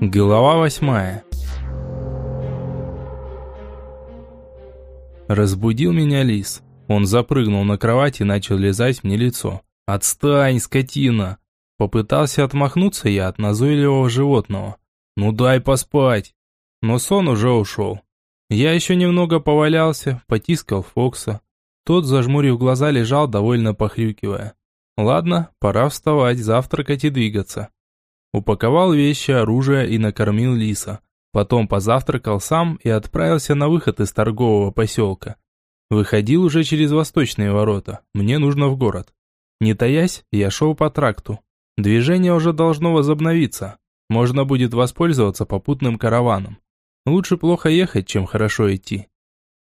Глава восьмая Разбудил меня лис. Он запрыгнул на кровать и начал лизать мне лицо. «Отстань, скотина!» Попытался отмахнуться я от назойливого животного. «Ну дай поспать!» Но сон уже ушел. Я еще немного повалялся, потискал Фокса. Тот, зажмурив глаза, лежал, довольно похрюкивая. «Ладно, пора вставать, завтракать и двигаться». Упаковал вещи, оружие и накормил лиса. Потом позавтракал сам и отправился на выход из торгового поселка. Выходил уже через восточные ворота. Мне нужно в город. Не таясь, я шел по тракту. Движение уже должно возобновиться. Можно будет воспользоваться попутным караваном. Лучше плохо ехать, чем хорошо идти.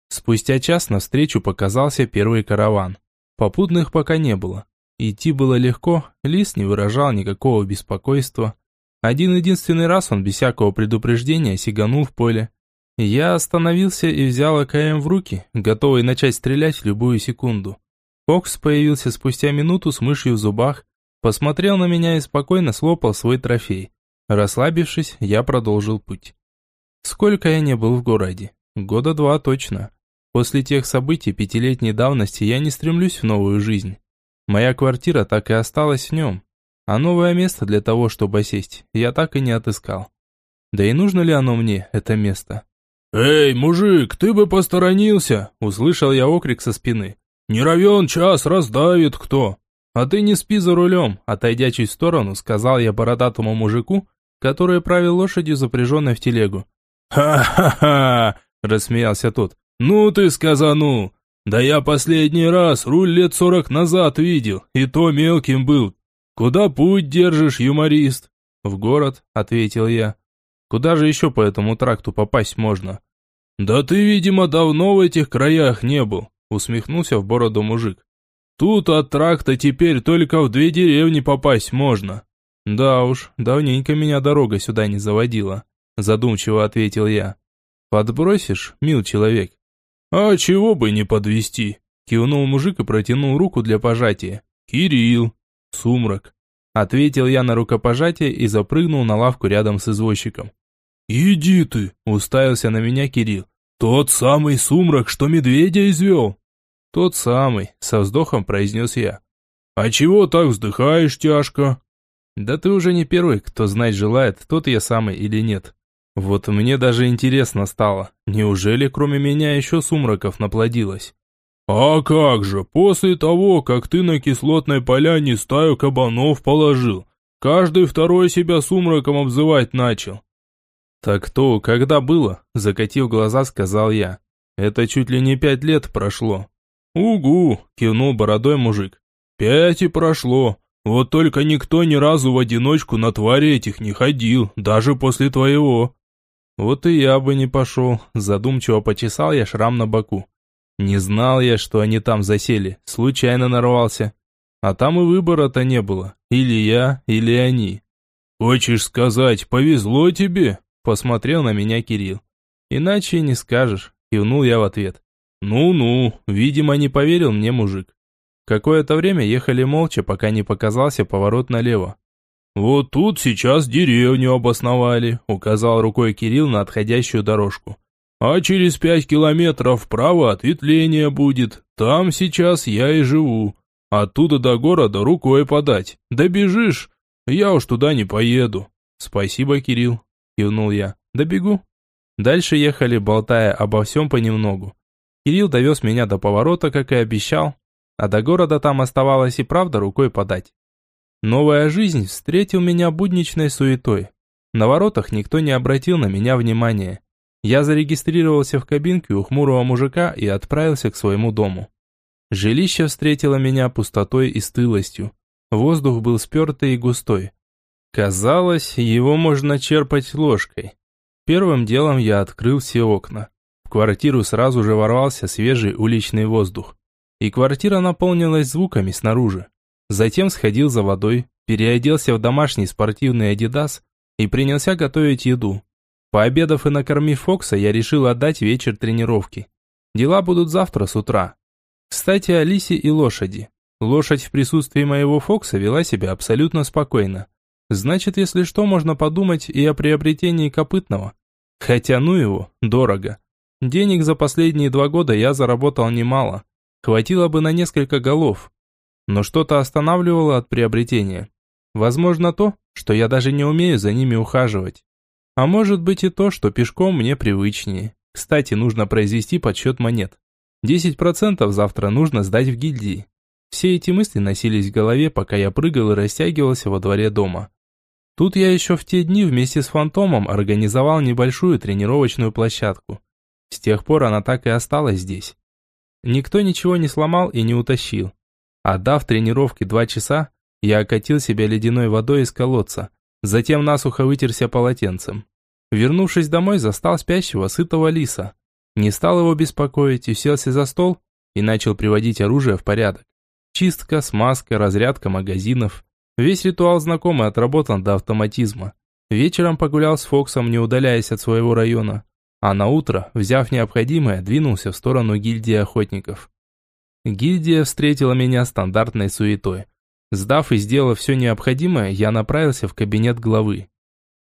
Спустя час навстречу показался первый караван. Попутных пока не было. Идти было легко, лис не выражал никакого беспокойства. Один-единственный раз он без всякого предупреждения сиганул в поле. Я остановился и взял АКМ в руки, готовый начать стрелять в любую секунду. Фокс появился спустя минуту с мышью в зубах, посмотрел на меня и спокойно слопал свой трофей. Расслабившись, я продолжил путь. Сколько я не был в городе? Года два точно. После тех событий пятилетней давности я не стремлюсь в новую жизнь. Моя квартира так и осталась в нем. А новое место для того, чтобы сесть, я так и не отыскал. Да и нужно ли оно мне, это место? «Эй, мужик, ты бы посторонился!» Услышал я окрик со спины. «Не равен час, раздавит кто!» «А ты не спи за рулем!» Отойдя чуть в сторону, сказал я бородатому мужику, который правил лошадью, запряженной в телегу. «Ха-ха-ха!» – рассмеялся тот. «Ну ты сказанул! Да я последний раз руль лет сорок назад видел, и то мелким был. Куда путь держишь, юморист? В город, ответил я. Куда же еще по этому тракту попасть можно? Да ты, видимо, давно в этих краях не был, усмехнулся в бороду мужик. Тут от тракта теперь только в две деревни попасть можно. Да уж, давненько меня дорога сюда не заводила, задумчиво ответил я. Подбросишь, мил человек? «А чего бы не подвести? Кивнул мужик и протянул руку для пожатия. «Кирилл!» «Сумрак!» Ответил я на рукопожатие и запрыгнул на лавку рядом с извозчиком. «Иди ты!» – уставился на меня Кирилл. «Тот самый сумрак, что медведя извел!» «Тот самый!» – со вздохом произнес я. «А чего так вздыхаешь тяжко?» «Да ты уже не первый, кто знать желает, тот я самый или нет. Вот мне даже интересно стало, неужели кроме меня еще сумраков наплодилось? «А как же, после того, как ты на кислотной поляне стаю кабанов положил, каждый второй себя сумраком обзывать начал». «Так то, когда было?» – закатив глаза, сказал я. «Это чуть ли не пять лет прошло». «Угу!» – кивнул бородой мужик. «Пять и прошло. Вот только никто ни разу в одиночку на твари этих не ходил, даже после твоего». Вот и я бы не пошел, задумчиво почесал я шрам на боку. Не знал я, что они там засели, случайно нарвался. А там и выбора-то не было, или я, или они. «Хочешь сказать, повезло тебе?» Посмотрел на меня Кирилл. «Иначе не скажешь», кивнул я в ответ. «Ну-ну», видимо, не поверил мне мужик. Какое-то время ехали молча, пока не показался поворот налево. «Вот тут сейчас деревню обосновали», — указал рукой Кирилл на отходящую дорожку. «А через пять километров вправо ответвление будет. Там сейчас я и живу. Оттуда до города рукой подать. Добежишь? Я уж туда не поеду». «Спасибо, Кирилл», — кивнул я. «Добегу». Дальше ехали, болтая обо всем понемногу. Кирилл довез меня до поворота, как и обещал, а до города там оставалось и правда рукой подать. Новая жизнь встретил меня будничной суетой. На воротах никто не обратил на меня внимания. Я зарегистрировался в кабинке у хмурого мужика и отправился к своему дому. Жилище встретило меня пустотой и стылостью. Воздух был спертый и густой. Казалось, его можно черпать ложкой. Первым делом я открыл все окна. В квартиру сразу же ворвался свежий уличный воздух. И квартира наполнилась звуками снаружи. Затем сходил за водой, переоделся в домашний спортивный адидас и принялся готовить еду. Пообедав и накормив Фокса, я решил отдать вечер тренировки. Дела будут завтра с утра. Кстати, о лисе и лошади. Лошадь в присутствии моего Фокса вела себя абсолютно спокойно. Значит, если что, можно подумать и о приобретении копытного. Хотя ну его, дорого. Денег за последние два года я заработал немало. Хватило бы на несколько голов. Но что-то останавливало от приобретения. Возможно то, что я даже не умею за ними ухаживать. А может быть и то, что пешком мне привычнее. Кстати, нужно произвести подсчет монет. 10% завтра нужно сдать в гильдии. Все эти мысли носились в голове, пока я прыгал и растягивался во дворе дома. Тут я еще в те дни вместе с Фантомом организовал небольшую тренировочную площадку. С тех пор она так и осталась здесь. Никто ничего не сломал и не утащил. Отдав тренировке два часа, я окатил себя ледяной водой из колодца, затем насухо вытерся полотенцем. Вернувшись домой, застал спящего сытого лиса. Не стал его беспокоить, уселся за стол и начал приводить оружие в порядок. Чистка, смазка, разрядка магазинов. Весь ритуал знакомый отработан до автоматизма. Вечером погулял с Фоксом, не удаляясь от своего района. А на утро, взяв необходимое, двинулся в сторону гильдии охотников. Гильдия встретила меня стандартной суетой. Сдав и сделав все необходимое, я направился в кабинет главы.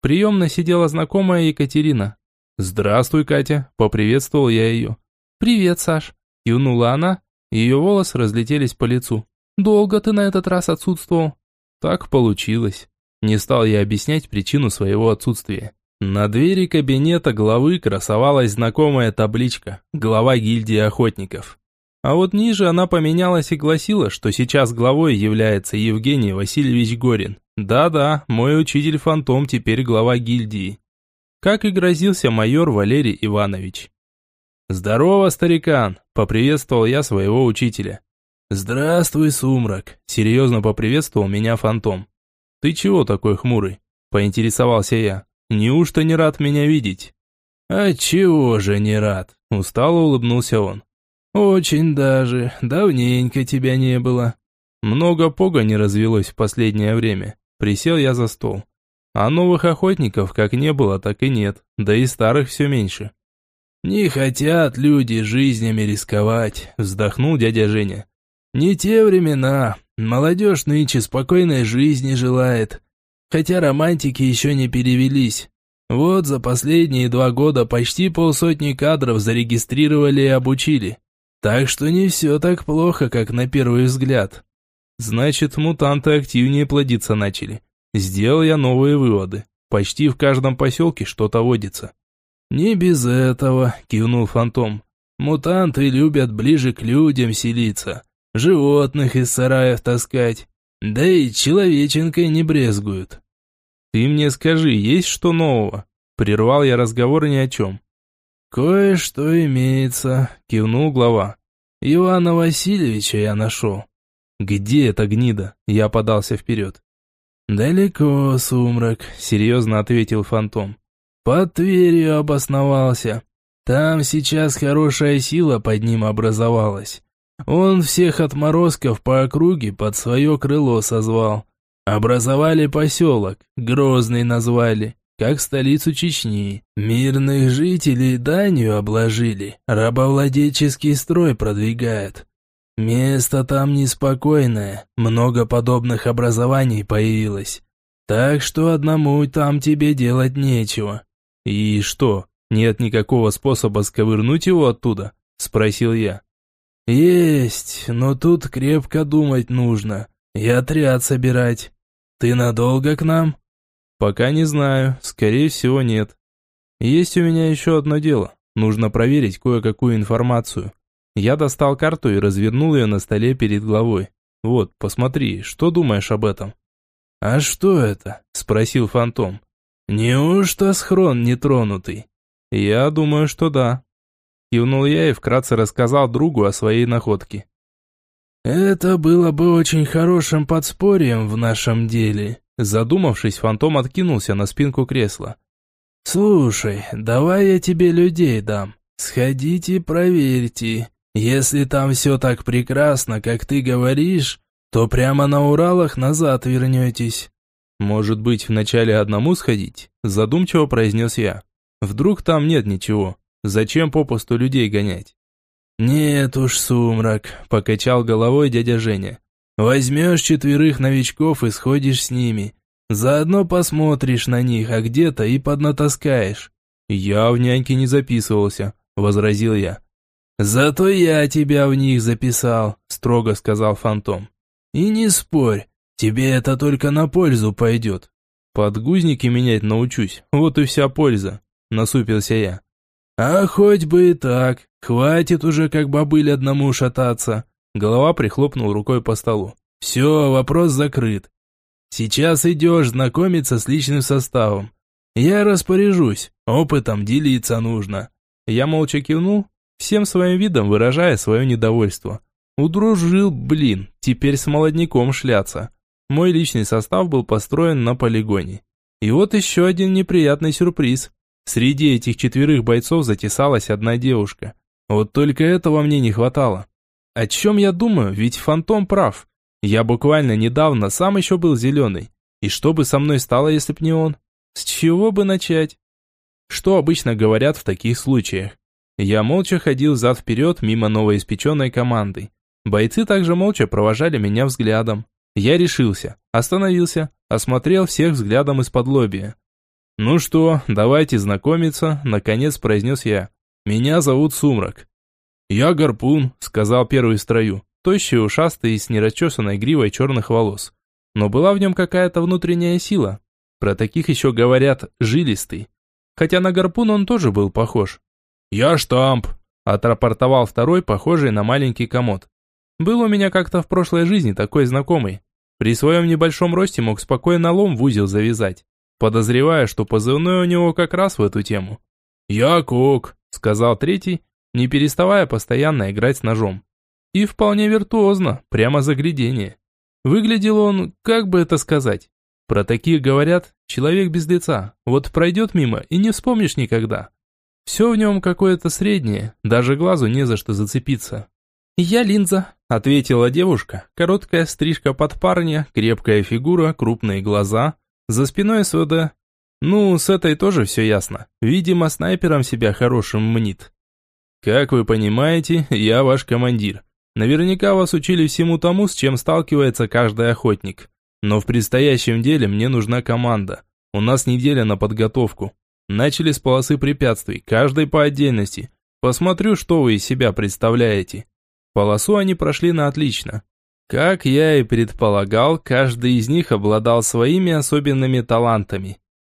Приемно сидела знакомая Екатерина. «Здравствуй, Катя», – поприветствовал я ее. «Привет, Саш», – кивнула она, ее волосы разлетелись по лицу. «Долго ты на этот раз отсутствовал?» Так получилось. Не стал я объяснять причину своего отсутствия. На двери кабинета главы красовалась знакомая табличка «Глава гильдии охотников». А вот ниже она поменялась и гласила, что сейчас главой является Евгений Васильевич Горин. Да-да, мой учитель-фантом теперь глава гильдии. Как и грозился майор Валерий Иванович. «Здорово, старикан!» – поприветствовал я своего учителя. «Здравствуй, сумрак!» – серьезно поприветствовал меня фантом. «Ты чего такой хмурый?» – поинтересовался я. «Неужто не рад меня видеть?» «А чего же не рад?» – устало улыбнулся он. «Очень даже. Давненько тебя не было». Много пога не развелось в последнее время. Присел я за стол. А новых охотников как не было, так и нет. Да и старых все меньше. «Не хотят люди жизнями рисковать», – вздохнул дядя Женя. Не те времена. Молодежь нынче спокойной жизни желает. Хотя романтики еще не перевелись. Вот за последние два года почти полсотни кадров зарегистрировали и обучили. Так что не все так плохо, как на первый взгляд. Значит, мутанты активнее плодиться начали. Сделал я новые выводы. Почти в каждом поселке что-то водится. «Не без этого», – кивнул Фантом. «Мутанты любят ближе к людям селиться животных из сараев таскать, да и человеченкой не брезгуют. Ты мне скажи, есть что нового? Прервал я разговор ни о чем. Кое-что имеется, кивнул глава. Ивана Васильевича я нашел. Где эта гнида? Я подался вперед. «Далеко, сумрак», — серьезно ответил фантом. «Под Тверью обосновался. Там сейчас хорошая сила под ним образовалась. Он всех отморозков по округе под свое крыло созвал. Образовали поселок, Грозный назвали, как столицу Чечни. Мирных жителей данью обложили, рабовладельческий строй продвигает. Место там неспокойное, много подобных образований появилось. Так что одному там тебе делать нечего. И что, нет никакого способа сковырнуть его оттуда? Спросил я. «Есть, но тут крепко думать нужно и отряд собирать. Ты надолго к нам?» «Пока не знаю, скорее всего нет. Есть у меня еще одно дело. Нужно проверить кое-какую информацию. Я достал карту и развернул ее на столе перед главой. Вот, посмотри, что думаешь об этом?» «А что это?» – спросил фантом. «Неужто схрон нетронутый?» «Я думаю, что да», Кивнул я и вкратце рассказал другу о своей находке. «Это было бы очень хорошим подспорьем в нашем деле», задумавшись, фантом откинулся на спинку кресла. «Слушай, давай я тебе людей дам. Сходите, проверьте. Если там все так прекрасно, как ты говоришь, то прямо на Уралах назад вернетесь». «Может быть, вначале одному сходить?» Задумчиво произнес я. «Вдруг там нет ничего?» Зачем попусту людей гонять? «Нет уж, сумрак», – покачал головой дядя Женя. «Возьмешь четверых новичков и сходишь с ними. Заодно посмотришь на них, а где-то и поднатаскаешь». «Я в няньки не записывался», – возразил я. «Зато я тебя в них записал», – строго сказал Фантом. «И не спорь, тебе это только на пользу пойдет». «Подгузники менять научусь, вот и вся польза», – насупился я. «А хоть бы и так, хватит уже как бобыль одному шататься». Голова прихлопнул рукой по столу. «Все, вопрос закрыт. Сейчас идешь знакомиться с личным составом. Я распоряжусь, опытом делиться нужно». Я молча кивнул, всем своим видом выражая свое недовольство. Удружил, блин, теперь с молодняком шляться. Мой личный состав был построен на полигоне. И вот еще один неприятный сюрприз. Среди этих четверых бойцов затесалась одна девушка. Вот только этого мне не хватало. О чем я думаю, ведь Фантом прав. Я буквально недавно сам еще был зеленый. И что бы со мной стало, если б не он? С чего бы начать? Что обычно говорят в таких случаях? Я молча ходил зад-вперед мимо новоиспеченной команды. Бойцы также молча провожали меня взглядом. Я решился, остановился, осмотрел всех взглядом из-под лобия. «Ну что, давайте знакомиться», – наконец произнес я. «Меня зовут Сумрак». «Я Гарпун», – сказал первый в строю, тощий, ушастый и с нерасчесанной гривой черных волос. Но была в нем какая-то внутренняя сила. Про таких еще говорят «жилистый». Хотя на Гарпун он тоже был похож. «Я штамп», – отрапортовал второй, похожий на маленький комод. Был у меня как-то в прошлой жизни такой знакомый. При своем небольшом росте мог спокойно лом в узел завязать подозревая, что позывной у него как раз в эту тему. «Я Кок», — сказал третий, не переставая постоянно играть с ножом. И вполне виртуозно, прямо заглядение. Выглядел он, как бы это сказать. Про таких говорят, человек без лица, вот пройдет мимо и не вспомнишь никогда. Все в нем какое-то среднее, даже глазу не за что зацепиться. «Я Линза», — ответила девушка, короткая стрижка под парня, крепкая фигура, крупные глаза, за спиной СВД. Ну, с этой тоже все ясно. Видимо, снайпером себя хорошим мнит. Как вы понимаете, я ваш командир. Наверняка вас учили всему тому, с чем сталкивается каждый охотник. Но в предстоящем деле мне нужна команда. У нас неделя на подготовку. Начали с полосы препятствий, каждой по отдельности. Посмотрю, что вы из себя представляете. Полосу они прошли на отлично. Как я и предполагал, каждый из них обладал своими особенными талантами.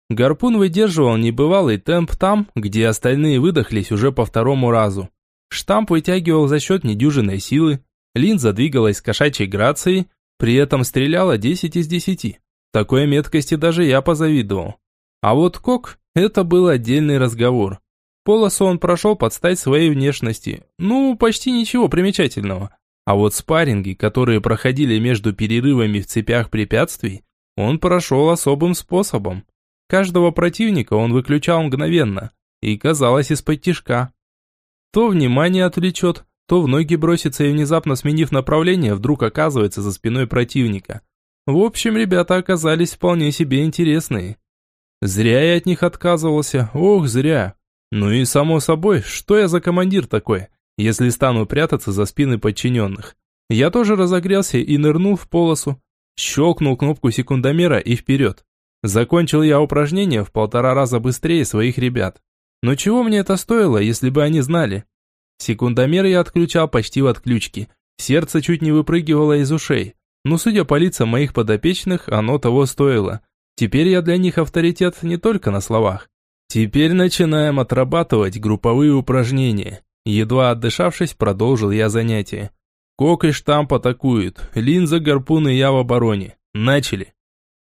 Гарпун выдерживал небывалый темп там, где остальные выдохлись уже по второму разу. Штамп вытягивал за счет недюжинной силы, линза двигалась с кошачьей грацией, при этом стреляла 10 из 10. Такой меткости даже я позавидовал. А вот Кок – это был отдельный разговор. Полосу он прошел под стать своей внешности. Ну, почти ничего примечательного. А вот спарринги, которые проходили между перерывами в цепях препятствий, он прошел особым способом. Каждого противника он выключал мгновенно, и казалось из-под тишка. То внимание отвлечет, то в ноги бросится и внезапно сменив направление, вдруг оказывается за спиной противника. В общем, ребята оказались вполне себе интересные. Зря я от них отказывался, ох, зря. Ну и само собой, что я за командир такой? если стану прятаться за спины подчиненных. Я тоже разогрелся и нырнул в полосу. Щелкнул кнопку секундомера и вперед. Закончил я упражнение в полтора раза быстрее своих ребят. Но чего мне это стоило, если бы они знали? Секундомер я отключал почти в отключке. Сердце чуть не выпрыгивало из ушей. Но судя по лицам моих подопечных, оно того стоило. Теперь я для них авторитет не только на словах. Теперь начинаем отрабатывать групповые упражнения. Едва отдышавшись, продолжил я занятие. Кок и штамп атакуют, линза, гарпун и я в обороне. Начали.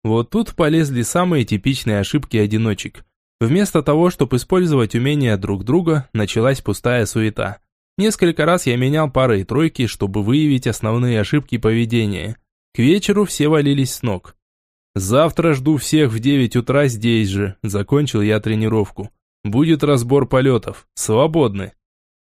Вот тут полезли самые типичные ошибки одиночек. Вместо того, чтобы использовать умения друг друга, началась пустая суета. Несколько раз я менял пары и тройки, чтобы выявить основные ошибки поведения. К вечеру все валились с ног. Завтра жду всех в 9 утра здесь же, закончил я тренировку. Будет разбор полетов. Свободны.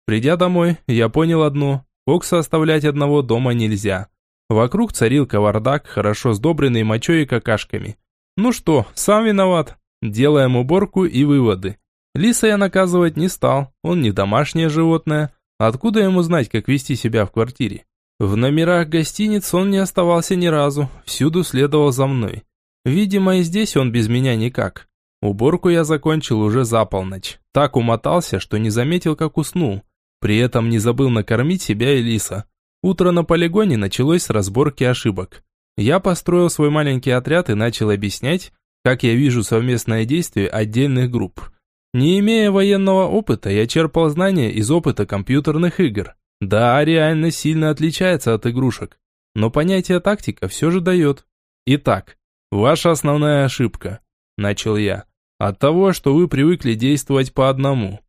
Придя домой, я понял одно. Кокса оставлять одного дома нельзя. Вокруг царил кавардак, хорошо сдобренный мочой и какашками. Ну что, сам виноват. Делаем уборку и выводы. Лиса я наказывать не стал, он не домашнее животное. Откуда ему знать, как вести себя в квартире? В номерах гостиниц он не оставался ни разу, всюду следовал за мной. Видимо, и здесь он без меня никак. Уборку я закончил уже за полночь. Так умотался, что не заметил, как уснул. При этом не забыл накормить себя и Лиса. Утро на полигоне началось с разборки ошибок. Я построил свой маленький отряд и начал объяснять, как я вижу совместное действие отдельных групп. Не имея военного опыта, я черпал знания из опыта компьютерных игр. Да, реально сильно отличается от игрушек, но понятие тактика все же дает. Итак, ваша основная ошибка, начал я, от того, что вы привыкли действовать по одному.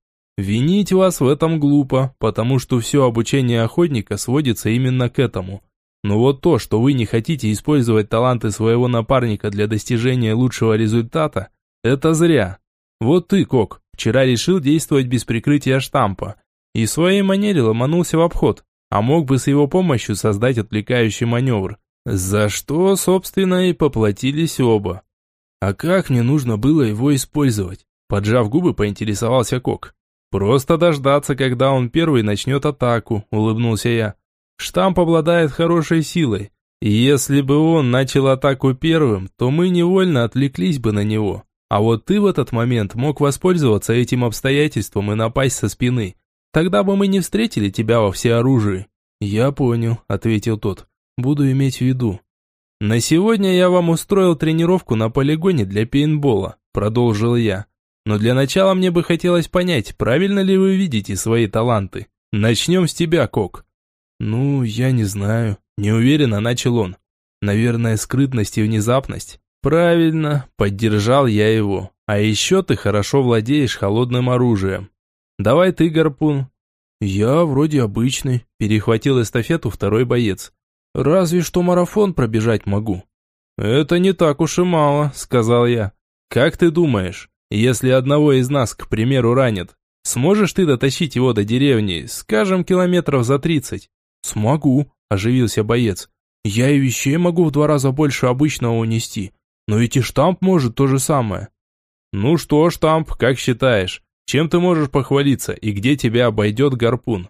Винить вас в этом глупо, потому что все обучение охотника сводится именно к этому. Но вот то, что вы не хотите использовать таланты своего напарника для достижения лучшего результата, это зря. Вот ты, Кок, вчера решил действовать без прикрытия штампа, и в своей манере ломанулся в обход, а мог бы с его помощью создать отвлекающий маневр. За что, собственно, и поплатились оба. А как мне нужно было его использовать? Поджав губы, поинтересовался Кок. Просто дождаться, когда он первый начнет атаку, улыбнулся я. Штамп обладает хорошей силой. Если бы он начал атаку первым, то мы невольно отвлеклись бы на него. А вот ты в этот момент мог воспользоваться этим обстоятельством и напасть со спины. Тогда бы мы не встретили тебя во всеоружии». «Я понял», — ответил тот. «Буду иметь в виду». «На сегодня я вам устроил тренировку на полигоне для пейнтбола», — продолжил я. «Но для начала мне бы хотелось понять, правильно ли вы видите свои таланты. Начнем с тебя, Кок». «Ну, я не знаю», — неуверенно начал он. «Наверное, скрытность и внезапность». «Правильно», — поддержал я его. «А еще ты хорошо владеешь холодным оружием. Давай ты, гарпун». «Я вроде обычный», – перехватил эстафету второй боец. «Разве что марафон пробежать могу». «Это не так уж и мало», – сказал я. «Как ты думаешь, если одного из нас, к примеру, ранят, сможешь ты дотащить его до деревни, скажем, километров за тридцать?» «Смогу», – оживился боец. «Я и вещей могу в два раза больше обычного унести, но ведь и штамп может то же самое». «Ну что, штамп, как считаешь, чем ты можешь похвалиться и где тебя обойдет гарпун?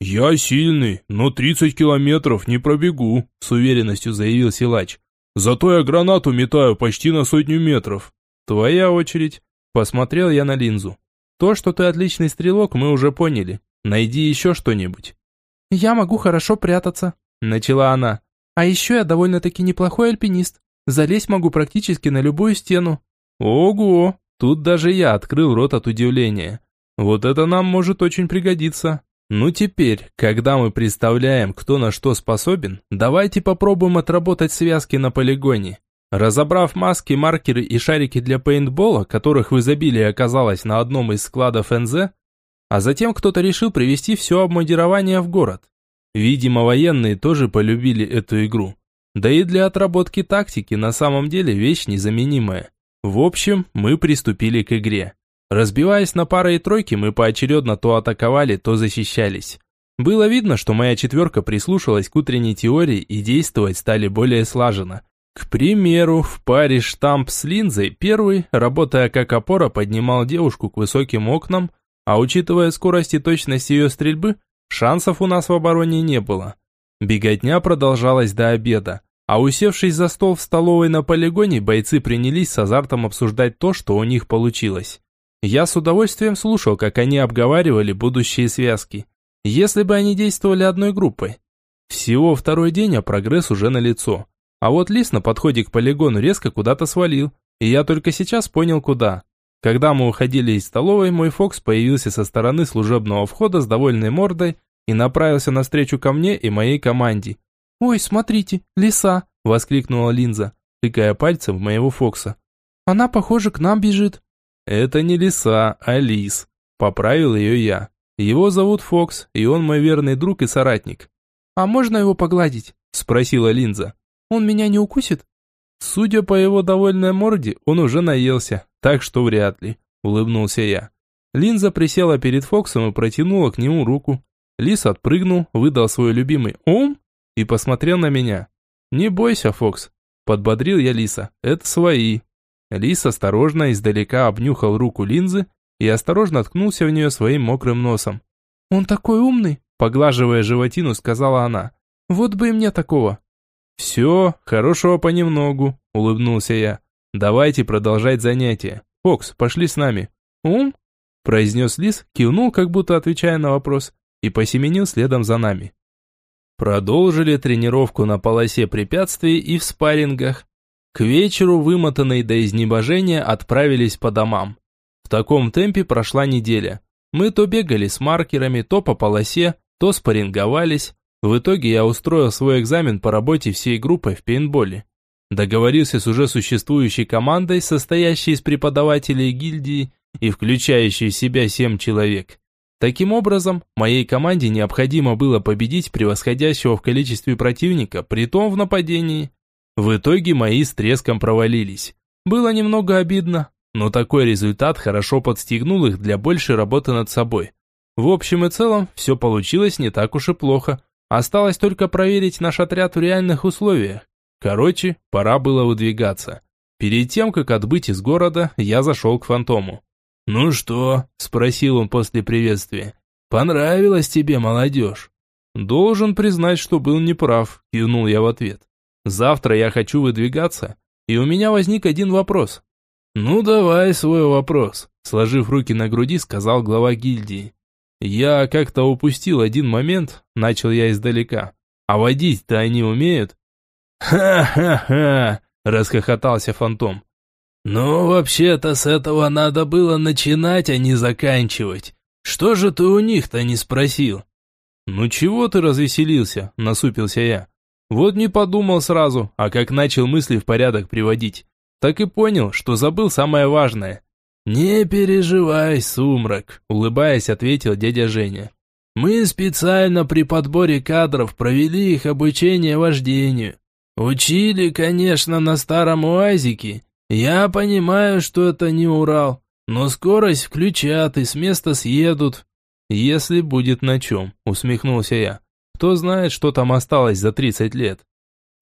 Я сильный, но 30 километров не пробегу, с уверенностью заявил силач. Зато я гранату метаю почти на сотню метров. Твоя очередь. Посмотрел я на линзу. То, что ты отличный стрелок, мы уже поняли. Найди еще что-нибудь. Я могу хорошо прятаться, начала она. А еще я довольно-таки неплохой альпинист. Залезть могу практически на любую стену. Ого, Тут даже я открыл рот от удивления. Вот это нам может очень пригодиться. Ну теперь, когда мы представляем, кто на что способен, давайте попробуем отработать связки на полигоне. Разобрав маски, маркеры и шарики для пейнтбола, которых в изобилии оказалось на одном из складов НЗ, а затем кто-то решил привести все обмундирование в город. Видимо, военные тоже полюбили эту игру. Да и для отработки тактики на самом деле вещь незаменимая. В общем, мы приступили к игре. Разбиваясь на пары и тройки, мы поочередно то атаковали, то защищались. Было видно, что моя четверка прислушалась к утренней теории и действовать стали более слаженно. К примеру, в паре штамп с линзой первый, работая как опора, поднимал девушку к высоким окнам, а учитывая скорость и точность ее стрельбы, шансов у нас в обороне не было. Беготня продолжалась до обеда. А усевшись за стол в столовой на полигоне, бойцы принялись с азартом обсуждать то, что у них получилось. Я с удовольствием слушал, как они обговаривали будущие связки. Если бы они действовали одной группой. Всего второй день, а прогресс уже налицо. А вот лис на подходе к полигону резко куда-то свалил, и я только сейчас понял куда. Когда мы уходили из столовой, мой Фокс появился со стороны служебного входа с довольной мордой и направился навстречу ко мне и моей команде. «Ой, смотрите, лиса!» – воскликнула Линза, тыкая пальцем в моего Фокса. «Она, похоже, к нам бежит». «Это не лиса, а лис», – поправил ее я. «Его зовут Фокс, и он мой верный друг и соратник». «А можно его погладить?» – спросила Линза. «Он меня не укусит?» Судя по его довольной морде, он уже наелся, так что вряд ли, улыбнулся я. Линза присела перед Фоксом и протянула к нему руку. Лис отпрыгнул, выдал свой любимый «Ом» и посмотрел на меня. «Не бойся, Фокс», – подбодрил я Лиса, – «это свои». Лис осторожно издалека обнюхал руку линзы и осторожно ткнулся в нее своим мокрым носом. «Он такой умный», – поглаживая животину, сказала она. «Вот бы и мне такого». Все, хорошего понемногу, улыбнулся я. Давайте продолжать занятия. Фокс, пошли с нами. Ум? произнес Лис, кивнул, как будто отвечая на вопрос, и посеменил следом за нами. Продолжили тренировку на полосе препятствий и в спаррингах. К вечеру, вымотанные до изнеможения, отправились по домам. В таком темпе прошла неделя. Мы то бегали с маркерами, то по полосе, то спарринговались. В итоге я устроил свой экзамен по работе всей группой в пейнтболе. Договорился с уже существующей командой, состоящей из преподавателей гильдии и включающей в себя семь человек. Таким образом, моей команде необходимо было победить превосходящего в количестве противника, притом в нападении. В итоге мои с треском провалились. Было немного обидно, но такой результат хорошо подстегнул их для большей работы над собой. В общем и целом, все получилось не так уж и плохо. Осталось только проверить наш отряд в реальных условиях. Короче, пора было выдвигаться. Перед тем, как отбыть из города, я зашел к фантому. «Ну что?» – спросил он после приветствия. «Понравилась тебе молодежь?» «Должен признать, что был неправ», – кивнул я в ответ. «Завтра я хочу выдвигаться, и у меня возник один вопрос». «Ну давай свой вопрос», – сложив руки на груди, сказал глава гильдии. «Я как-то упустил один момент», – начал я издалека. «А водить-то они умеют?» «Ха-ха-ха!» – расхохотался фантом. «Ну, вообще-то с этого надо было начинать, а не заканчивать. Что же ты у них-то не спросил?» «Ну чего ты развеселился?» – насупился я. «Вот не подумал сразу, а как начал мысли в порядок приводить, так и понял, что забыл самое важное». «Не переживай, сумрак», – улыбаясь, ответил дядя Женя. «Мы специально при подборе кадров провели их обучение вождению. Учили, конечно, на старом УАЗике, «Я понимаю, что это не Урал, но скорость включат и с места съедут». «Если будет на чем», — усмехнулся я. «Кто знает, что там осталось за тридцать лет?»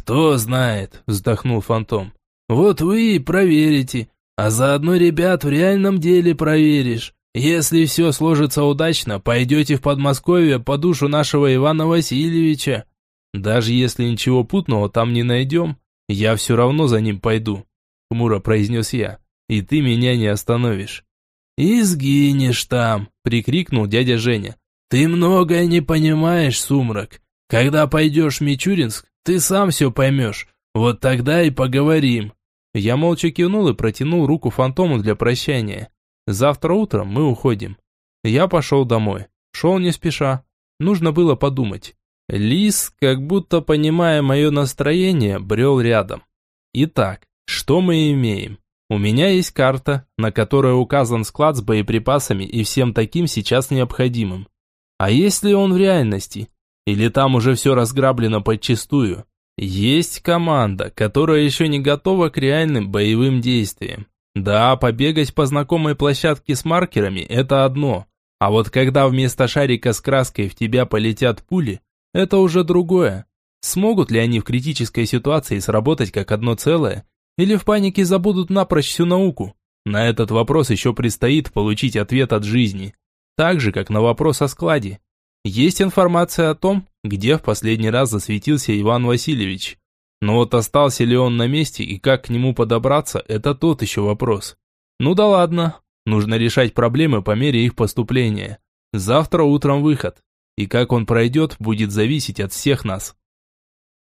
«Кто знает», — вздохнул Фантом. «Вот вы и проверите, а заодно ребят в реальном деле проверишь. Если все сложится удачно, пойдете в Подмосковье по душу нашего Ивана Васильевича. Даже если ничего путного там не найдем, я все равно за ним пойду хмуро произнес я. «И ты меня не остановишь». «И сгинешь там!» – прикрикнул дядя Женя. «Ты многое не понимаешь, Сумрак. Когда пойдешь в Мичуринск, ты сам все поймешь. Вот тогда и поговорим». Я молча кивнул и протянул руку фантому для прощания. «Завтра утром мы уходим». Я пошел домой. Шел не спеша. Нужно было подумать. Лис, как будто понимая мое настроение, брел рядом. Итак, что мы имеем? У меня есть карта, на которой указан склад с боеприпасами и всем таким сейчас необходимым. А есть ли он в реальности? Или там уже все разграблено подчистую? Есть команда, которая еще не готова к реальным боевым действиям. Да, побегать по знакомой площадке с маркерами – это одно. А вот когда вместо шарика с краской в тебя полетят пули, это уже другое. Смогут ли они в критической ситуации сработать как одно целое или в панике забудут напрочь всю науку? На этот вопрос еще предстоит получить ответ от жизни. Так же, как на вопрос о складе. Есть информация о том, где в последний раз засветился Иван Васильевич. Но вот остался ли он на месте и как к нему подобраться, это тот еще вопрос. Ну да ладно, нужно решать проблемы по мере их поступления. Завтра утром выход. И как он пройдет, будет зависеть от всех нас.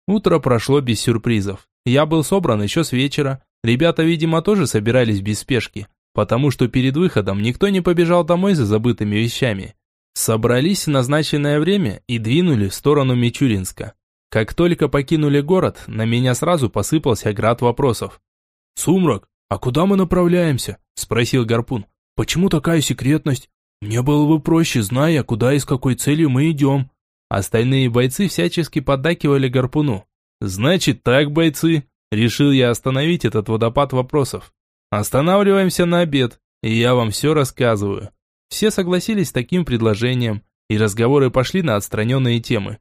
Утро прошло без сюрпризов. Я был собран еще с вечера. Ребята, видимо, тоже собирались без спешки, потому что перед выходом никто не побежал домой за забытыми вещами. Собрались в назначенное время и двинули в сторону Мичуринска. Как только покинули город, на меня сразу посыпался град вопросов. «Сумрак, а куда мы направляемся?» – спросил Гарпун. «Почему такая секретность? Мне было бы проще, зная, куда и с какой целью мы идем». Остальные бойцы всячески поддакивали Гарпуну. «Значит так, бойцы!» Решил я остановить этот водопад вопросов. «Останавливаемся на обед, и я вам все рассказываю». Все согласились с таким предложением, и разговоры пошли на отстраненные темы.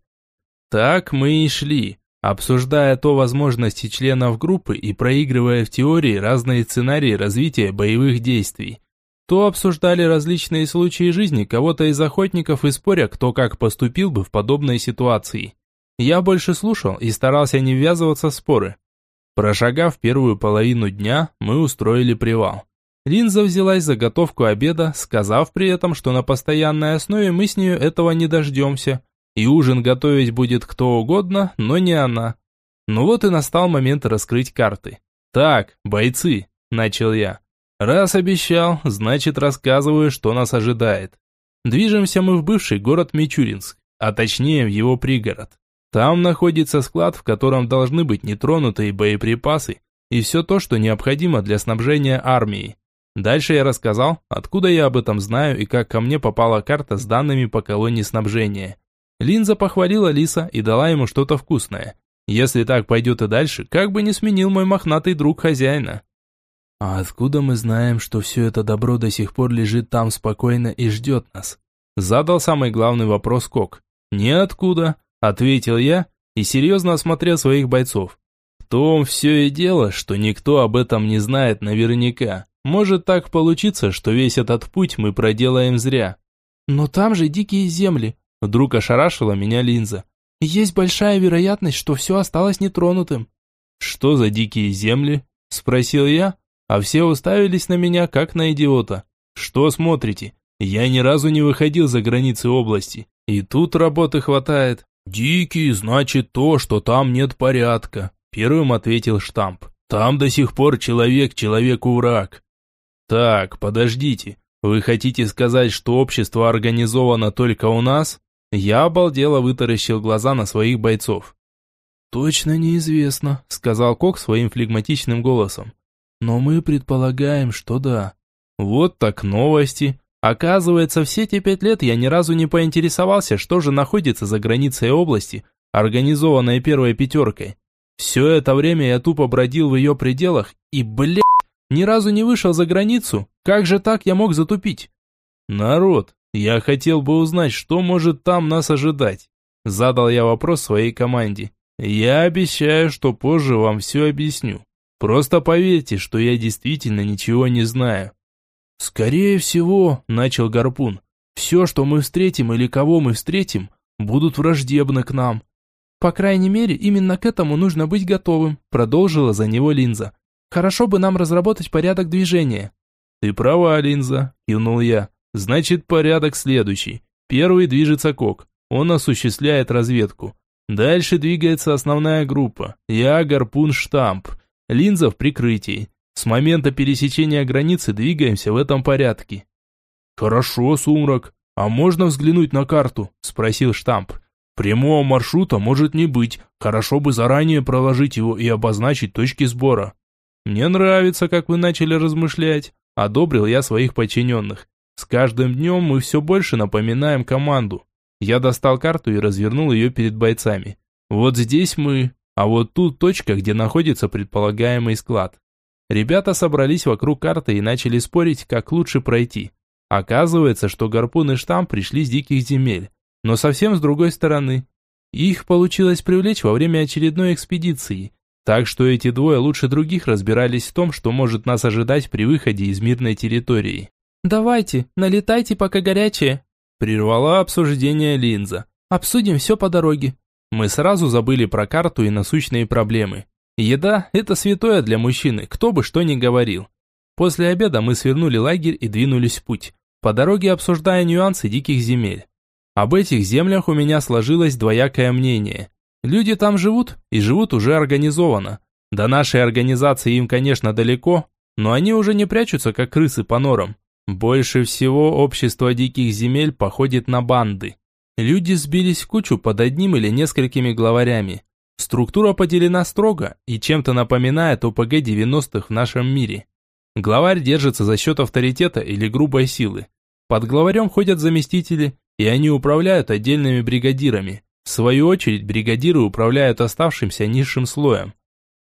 Так мы и шли, обсуждая то возможности членов группы и проигрывая в теории разные сценарии развития боевых действий. То обсуждали различные случаи жизни кого-то из охотников и споря, кто как поступил бы в подобной ситуации. Я больше слушал и старался не ввязываться в споры. Прошагав первую половину дня, мы устроили привал. Линза взялась за готовку обеда, сказав при этом, что на постоянной основе мы с нее этого не дождемся, и ужин готовить будет кто угодно, но не она. Ну вот и настал момент раскрыть карты. «Так, бойцы», – начал я. «Раз обещал, значит рассказываю, что нас ожидает. Движемся мы в бывший город Мичуринск, а точнее в его пригород. Там находится склад, в котором должны быть нетронутые боеприпасы и все то, что необходимо для снабжения армии. Дальше я рассказал, откуда я об этом знаю и как ко мне попала карта с данными по колонии снабжения. Линза похвалила Лиса и дала ему что-то вкусное. Если так пойдет и дальше, как бы не сменил мой мохнатый друг хозяина. «А откуда мы знаем, что все это добро до сих пор лежит там спокойно и ждет нас?» Задал самый главный вопрос Кок. «Ниоткуда. Ответил я и серьезно осмотрел своих бойцов. В том все и дело, что никто об этом не знает наверняка. Может так получиться, что весь этот путь мы проделаем зря. Но там же дикие земли. Вдруг ошарашила меня линза. Есть большая вероятность, что все осталось нетронутым. Что за дикие земли? Спросил я, а все уставились на меня, как на идиота. Что смотрите? Я ни разу не выходил за границы области. И тут работы хватает. «Дикий значит то, что там нет порядка», – первым ответил штамп. «Там до сих пор человек человеку враг». «Так, подождите, вы хотите сказать, что общество организовано только у нас?» Я обалдело вытаращил глаза на своих бойцов. «Точно неизвестно», – сказал Кок своим флегматичным голосом. «Но мы предполагаем, что да». «Вот так новости. Оказывается, все эти пять лет я ни разу не поинтересовался, что же находится за границей области, организованной первой пятеркой. Все это время я тупо бродил в ее пределах и, блядь, ни разу не вышел за границу. Как же так я мог затупить? Народ, я хотел бы узнать, что может там нас ожидать. Задал я вопрос своей команде. Я обещаю, что позже вам все объясню. Просто поверьте, что я действительно ничего не знаю. «Скорее всего», – начал Гарпун, – «все, что мы встретим или кого мы встретим, будут враждебны к нам». «По крайней мере, именно к этому нужно быть готовым», – продолжила за него Линза. «Хорошо бы нам разработать порядок движения». «Ты права, Линза», – кивнул я. «Значит, порядок следующий. Первый движется Кок. Он осуществляет разведку. Дальше двигается основная группа. Я, Гарпун, Штамп. Линза в прикрытии. С момента пересечения границы двигаемся в этом порядке. Хорошо, Сумрак. А можно взглянуть на карту? Спросил штамп. Прямого маршрута может не быть. Хорошо бы заранее проложить его и обозначить точки сбора. Мне нравится, как вы начали размышлять. Одобрил я своих подчиненных. С каждым днем мы все больше напоминаем команду. Я достал карту и развернул ее перед бойцами. Вот здесь мы, а вот тут точка, где находится предполагаемый склад. Ребята собрались вокруг карты и начали спорить, как лучше пройти. Оказывается, что гарпун и штамм пришли с диких земель, но совсем с другой стороны. Их получилось привлечь во время очередной экспедиции, так что эти двое лучше других разбирались в том, что может нас ожидать при выходе из мирной территории. «Давайте, налетайте, пока горячее», – прервала обсуждение линза. «Обсудим все по дороге». Мы сразу забыли про карту и насущные проблемы. Еда – это святое для мужчины, кто бы что ни говорил. После обеда мы свернули лагерь и двинулись в путь, по дороге обсуждая нюансы диких земель. Об этих землях у меня сложилось двоякое мнение. Люди там живут, и живут уже организованно. До нашей организации им, конечно, далеко, но они уже не прячутся, как крысы по норам. Больше всего общество диких земель походит на банды. Люди сбились в кучу под одним или несколькими главарями. Структура поделена строго и чем-то напоминает ОПГ 90-х в нашем мире. Главарь держится за счет авторитета или грубой силы. Под главарем ходят заместители, и они управляют отдельными бригадирами. В свою очередь, бригадиры управляют оставшимся низшим слоем.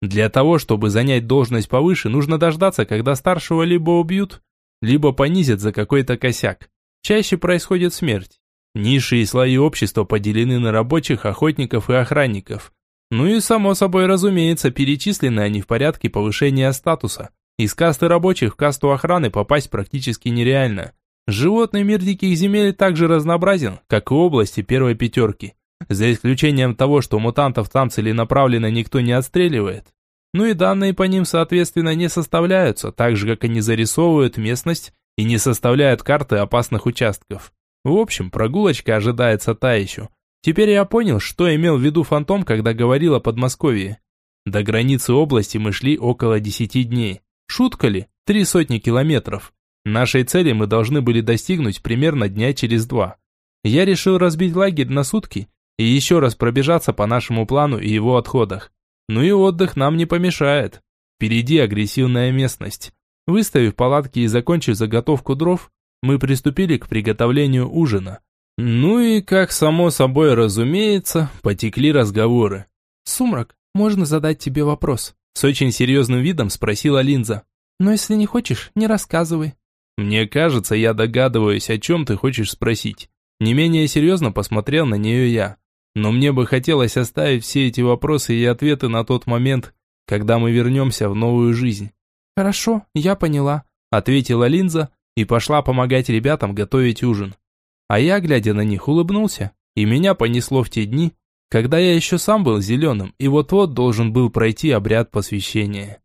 Для того, чтобы занять должность повыше, нужно дождаться, когда старшего либо убьют, либо понизят за какой-то косяк. Чаще происходит смерть. Низшие слои общества поделены на рабочих, охотников и охранников. Ну и само собой разумеется, перечислены они в порядке повышения статуса. Из касты рабочих в касту охраны попасть практически нереально. Животный мир диких земель также разнообразен, как и области первой пятерки. За исключением того, что мутантов там целенаправленно никто не отстреливает. Ну и данные по ним, соответственно, не составляются, так же, как и не зарисовывают местность и не составляют карты опасных участков. В общем, прогулочка ожидается та еще. Теперь я понял, что имел в виду Фантом, когда говорил о Подмосковье. До границы области мы шли около десяти дней. Шутка ли? Три сотни километров. Нашей цели мы должны были достигнуть примерно дня через два. Я решил разбить лагерь на сутки и еще раз пробежаться по нашему плану и его отходах. Ну и отдых нам не помешает. Впереди агрессивная местность. Выставив палатки и закончив заготовку дров, мы приступили к приготовлению ужина. Ну и, как само собой разумеется, потекли разговоры. «Сумрак, можно задать тебе вопрос?» С очень серьезным видом спросила Линза. «Но если не хочешь, не рассказывай». «Мне кажется, я догадываюсь, о чем ты хочешь спросить». Не менее серьезно посмотрел на нее я. Но мне бы хотелось оставить все эти вопросы и ответы на тот момент, когда мы вернемся в новую жизнь. «Хорошо, я поняла», – ответила Линза и пошла помогать ребятам готовить ужин. А я, глядя на них, улыбнулся, и меня понесло в те дни, когда я еще сам был зеленым и вот-вот должен был пройти обряд посвящения.